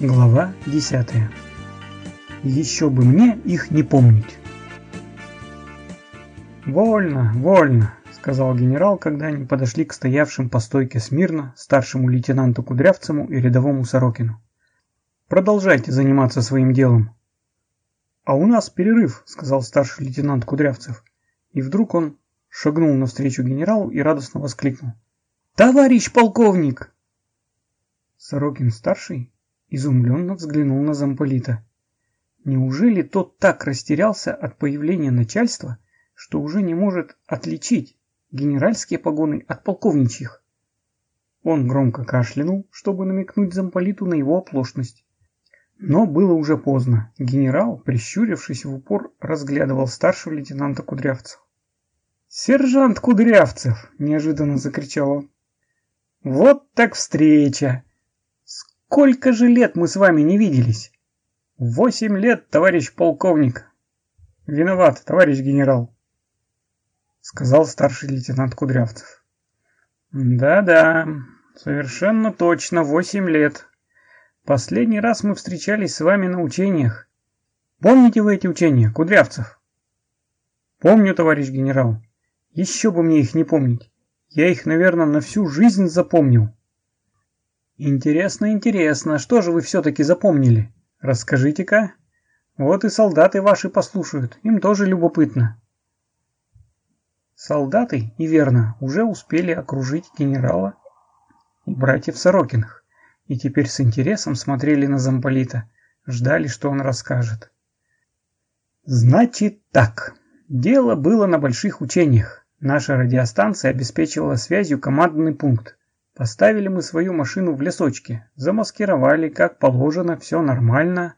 Глава 10. Еще бы мне их не помнить. «Вольно, вольно», — сказал генерал, когда они подошли к стоявшим по стойке смирно старшему лейтенанту Кудрявцему и рядовому Сорокину. «Продолжайте заниматься своим делом». «А у нас перерыв», — сказал старший лейтенант Кудрявцев. И вдруг он шагнул навстречу генералу и радостно воскликнул. «Товарищ полковник!» Сорокин-старший изумленно взглянул на замполита. Неужели тот так растерялся от появления начальства, что уже не может отличить генеральские погоны от полковничьих? Он громко кашлянул, чтобы намекнуть замполиту на его оплошность. Но было уже поздно. Генерал, прищурившись в упор, разглядывал старшего лейтенанта Кудрявцева. «Сержант Кудрявцев!» – неожиданно закричал он. «Вот так встреча! Сколько же лет мы с вами не виделись? Восемь лет, товарищ полковник. Виноват, товарищ генерал, сказал старший лейтенант Кудрявцев. Да-да, совершенно точно, восемь лет. Последний раз мы встречались с вами на учениях. Помните вы эти учения, Кудрявцев? Помню, товарищ генерал. Еще бы мне их не помнить. Я их, наверное, на всю жизнь запомнил. Интересно, интересно, что же вы все-таки запомнили? Расскажите-ка. Вот и солдаты ваши послушают, им тоже любопытно. Солдаты, и верно, уже успели окружить генерала и братьев Сорокиных, и теперь с интересом смотрели на замполита, ждали, что он расскажет. Значит так, дело было на больших учениях. Наша радиостанция обеспечивала связью командный пункт. Поставили мы свою машину в лесочке, замаскировали, как положено, все нормально.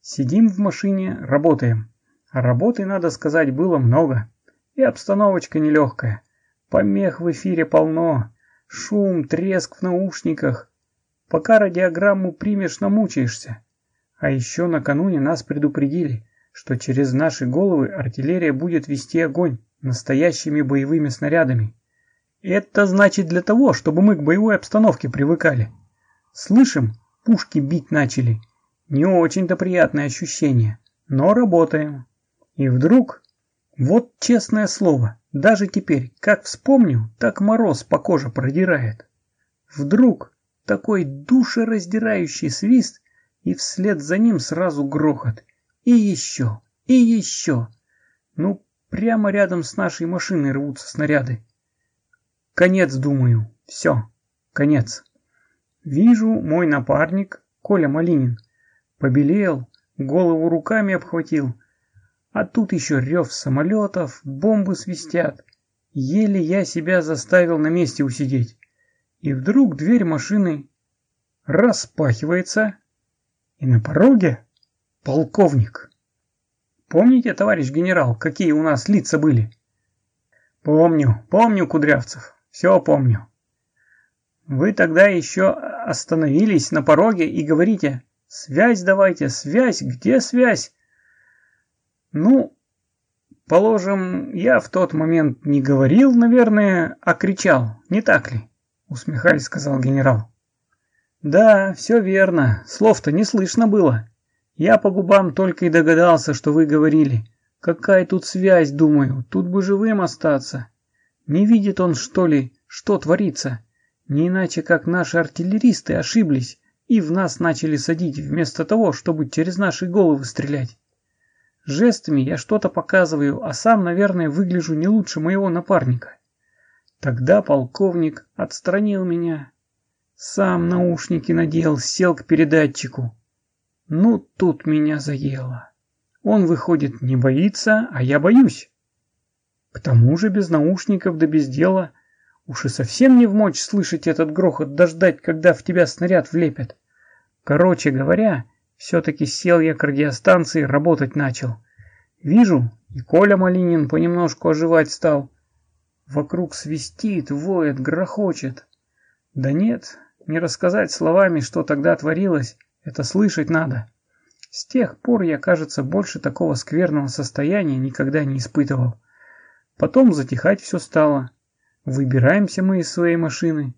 Сидим в машине, работаем. А работы, надо сказать, было много. И обстановочка нелегкая. Помех в эфире полно. Шум, треск в наушниках. Пока радиограмму примешь, намучаешься. А еще накануне нас предупредили, что через наши головы артиллерия будет вести огонь настоящими боевыми снарядами. Это значит для того, чтобы мы к боевой обстановке привыкали. Слышим, пушки бить начали. Не очень-то приятное ощущение, но работаем. И вдруг, вот честное слово, даже теперь, как вспомню, так мороз по коже продирает. Вдруг такой душераздирающий свист, и вслед за ним сразу грохот. И еще, и еще. Ну, прямо рядом с нашей машиной рвутся снаряды. Конец, думаю. Все. Конец. Вижу, мой напарник, Коля Малинин, побелел, голову руками обхватил. А тут еще рев самолетов, бомбы свистят. Еле я себя заставил на месте усидеть. И вдруг дверь машины распахивается, и на пороге полковник. Помните, товарищ генерал, какие у нас лица были? Помню, помню, Кудрявцев. Все помню. Вы тогда еще остановились на пороге и говорите «Связь давайте, связь, где связь?» Ну, положим, я в тот момент не говорил, наверное, а кричал, не так ли? Усмехаясь, сказал генерал. Да, все верно, слов-то не слышно было. Я по губам только и догадался, что вы говорили. Какая тут связь, думаю, тут бы живым остаться. Не видит он, что ли, что творится? Не иначе, как наши артиллеристы ошиблись и в нас начали садить, вместо того, чтобы через наши головы стрелять. Жестами я что-то показываю, а сам, наверное, выгляжу не лучше моего напарника. Тогда полковник отстранил меня. Сам наушники надел, сел к передатчику. Ну, тут меня заело. Он, выходит, не боится, а я боюсь. К тому же без наушников да без дела. Уж и совсем не в мочь слышать этот грохот, дождать, когда в тебя снаряд влепят. Короче говоря, все-таки сел я к радиостанции, работать начал. Вижу, и Коля Малинин понемножку оживать стал. Вокруг свистит, воет, грохочет. Да нет, не рассказать словами, что тогда творилось, это слышать надо. С тех пор я, кажется, больше такого скверного состояния никогда не испытывал. Потом затихать все стало. Выбираемся мы из своей машины.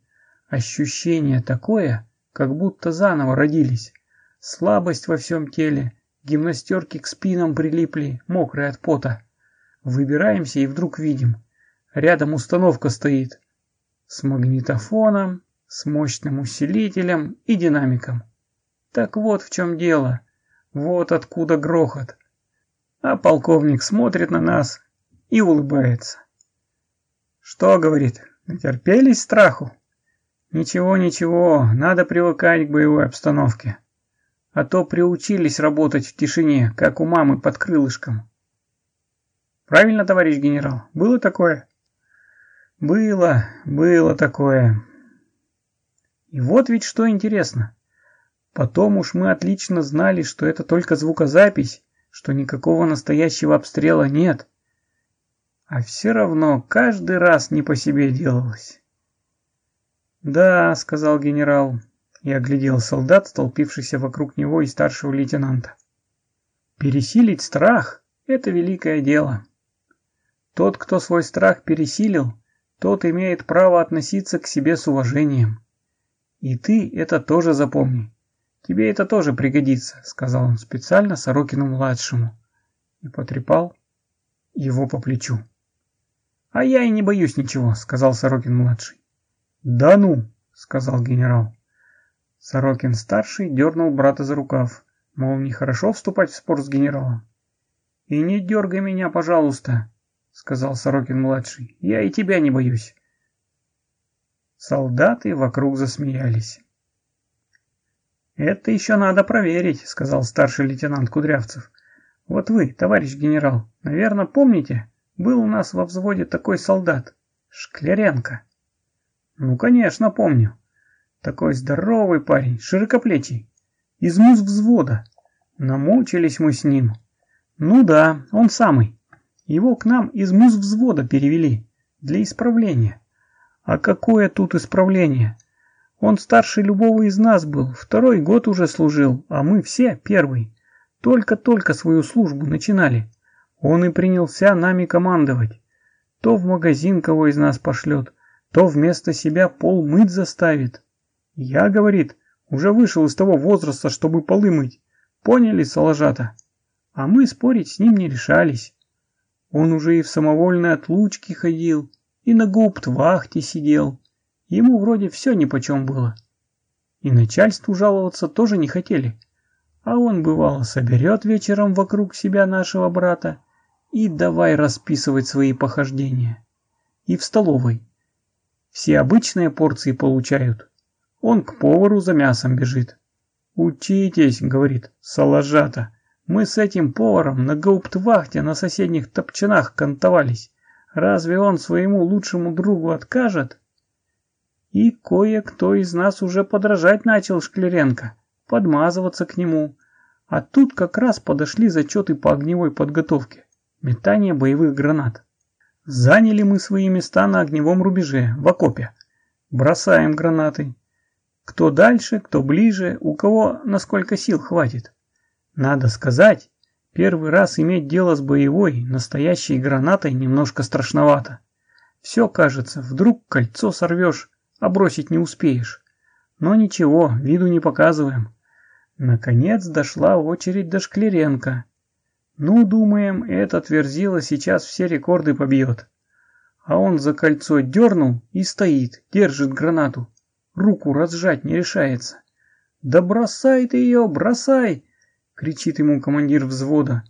Ощущение такое, как будто заново родились. Слабость во всем теле, гимнастерки к спинам прилипли, мокрые от пота. Выбираемся и вдруг видим. Рядом установка стоит. С магнитофоном, с мощным усилителем и динамиком. Так вот в чем дело. Вот откуда грохот. А полковник смотрит на нас и улыбается. Что, говорит, натерпелись страху? Ничего, ничего, надо привыкать к боевой обстановке. А то приучились работать в тишине, как у мамы под крылышком. Правильно, товарищ генерал? Было такое? Было, было такое. И вот ведь что интересно. Потом уж мы отлично знали, что это только звукозапись, что никакого настоящего обстрела нет. А все равно каждый раз не по себе делалось. «Да», — сказал генерал и оглядел солдат, столпившихся вокруг него и старшего лейтенанта. «Пересилить страх — это великое дело. Тот, кто свой страх пересилил, тот имеет право относиться к себе с уважением. И ты это тоже запомни. Тебе это тоже пригодится, сказал он специально Сорокину-младшему и потрепал его по плечу. А я и не боюсь ничего, сказал Сорокин-младший. Да ну, сказал генерал. Сорокин-старший дернул брата за рукав, мол, нехорошо вступать в спор с генералом. И не дергай меня, пожалуйста, сказал Сорокин-младший. Я и тебя не боюсь. Солдаты вокруг засмеялись. «Это еще надо проверить», — сказал старший лейтенант Кудрявцев. «Вот вы, товарищ генерал, наверное, помните, был у нас во взводе такой солдат, Шкляренко». «Ну, конечно, помню. Такой здоровый парень, широкоплечий, из муз взвода. Намучились мы с ним. Ну да, он самый. Его к нам из муз взвода перевели для исправления. А какое тут исправление? Он старше любого из нас был, второй год уже служил, а мы все первый. Только-только свою службу начинали. Он и принялся нами командовать. То в магазин кого из нас пошлет, то вместо себя пол мыть заставит. Я, говорит, уже вышел из того возраста, чтобы полы мыть. Поняли, соложата? А мы спорить с ним не решались. Он уже и в самовольной отлучке ходил, и на гауптвахте сидел. Ему вроде все нипочем было. И начальству жаловаться тоже не хотели. А он, бывало, соберет вечером вокруг себя нашего брата и давай расписывать свои похождения. И в столовой. Все обычные порции получают. Он к повару за мясом бежит. «Учитесь», — говорит, — «салажата. Мы с этим поваром на гауптвахте на соседних топчанах кантовались. Разве он своему лучшему другу откажет?» И кое-кто из нас уже подражать начал Шкляренко, подмазываться к нему. А тут как раз подошли зачеты по огневой подготовке, метание боевых гранат. Заняли мы свои места на огневом рубеже, в окопе. Бросаем гранаты. Кто дальше, кто ближе, у кого насколько сил хватит. Надо сказать, первый раз иметь дело с боевой, настоящей гранатой немножко страшновато. Все кажется, вдруг кольцо сорвешь, а бросить не успеешь. Но ничего, виду не показываем. Наконец дошла очередь до Шклеренко. Ну, думаем, этот Верзила сейчас все рекорды побьет. А он за кольцо дернул и стоит, держит гранату. Руку разжать не решается. «Да бросай ты ее, бросай!» — кричит ему командир взвода.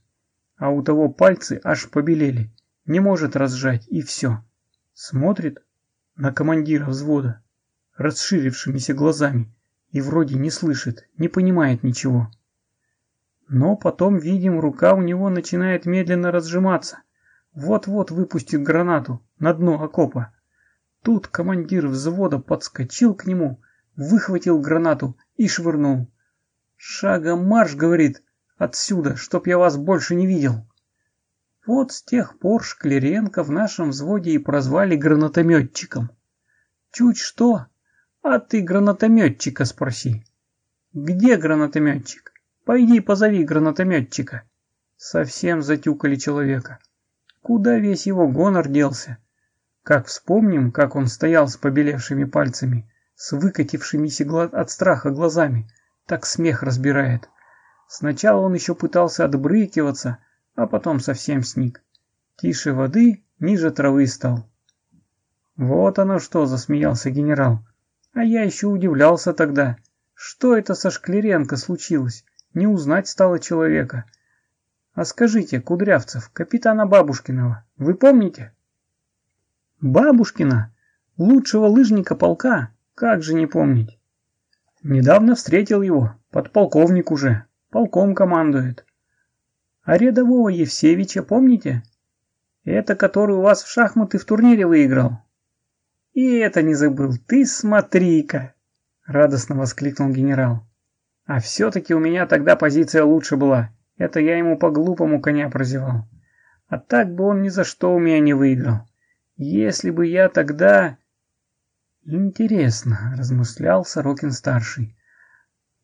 А у того пальцы аж побелели. Не может разжать, и все. Смотрит, на командира взвода расширившимися глазами и вроде не слышит, не понимает ничего. Но потом видим, рука у него начинает медленно разжиматься. Вот-вот выпустит гранату на дно окопа. Тут командир взвода подскочил к нему, выхватил гранату и швырнул. «Шагом марш!» — говорит. «Отсюда, чтоб я вас больше не видел!» Вот с тех пор Шклеренко в нашем взводе и прозвали гранатометчиком. Чуть что, а ты гранатометчика спроси. Где гранатометчик? Пойди позови гранатометчика. Совсем затюкали человека. Куда весь его гонор делся? Как вспомним, как он стоял с побелевшими пальцами, с выкатившимися от страха глазами, так смех разбирает. Сначала он еще пытался отбрыкиваться, а потом совсем сник. Тише воды, ниже травы стал. Вот оно что, засмеялся генерал. А я еще удивлялся тогда. Что это со Шклеренко случилось? Не узнать стало человека. А скажите, Кудрявцев, капитана Бабушкиного, вы помните? Бабушкина? Лучшего лыжника полка? Как же не помнить? Недавно встретил его, подполковник уже, полком командует. А рядового Евсевича помните? Это который у вас в шахматы в турнире выиграл. И это не забыл, ты смотри-ка, радостно воскликнул генерал. А все-таки у меня тогда позиция лучше была. Это я ему по-глупому коня прозевал. А так бы он ни за что у меня не выиграл. Если бы я тогда... Интересно, размышлял Сорокин-старший.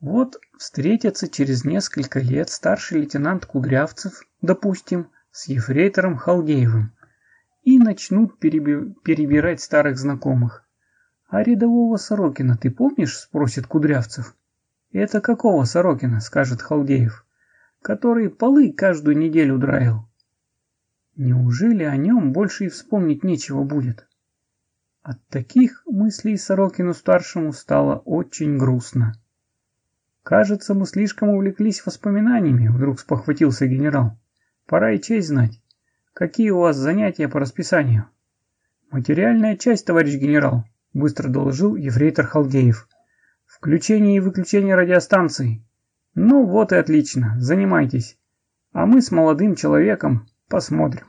Вот встретятся через несколько лет старший лейтенант Кудрявцев, допустим, с ефрейтором Халдеевым и начнут переби... перебирать старых знакомых. «А рядового Сорокина ты помнишь?» – спросит Кудрявцев. «Это какого Сорокина?» – скажет Халдеев. «Который полы каждую неделю драил». Неужели о нем больше и вспомнить нечего будет? От таких мыслей Сорокину-старшему стало очень грустно. «Кажется, мы слишком увлеклись воспоминаниями», — вдруг спохватился генерал. Пора и честь знать. Какие у вас занятия по расписанию? Материальная часть, товарищ генерал, быстро доложил ефрейтор Халдеев. Включение и выключение радиостанции. Ну вот и отлично, занимайтесь. А мы с молодым человеком посмотрим.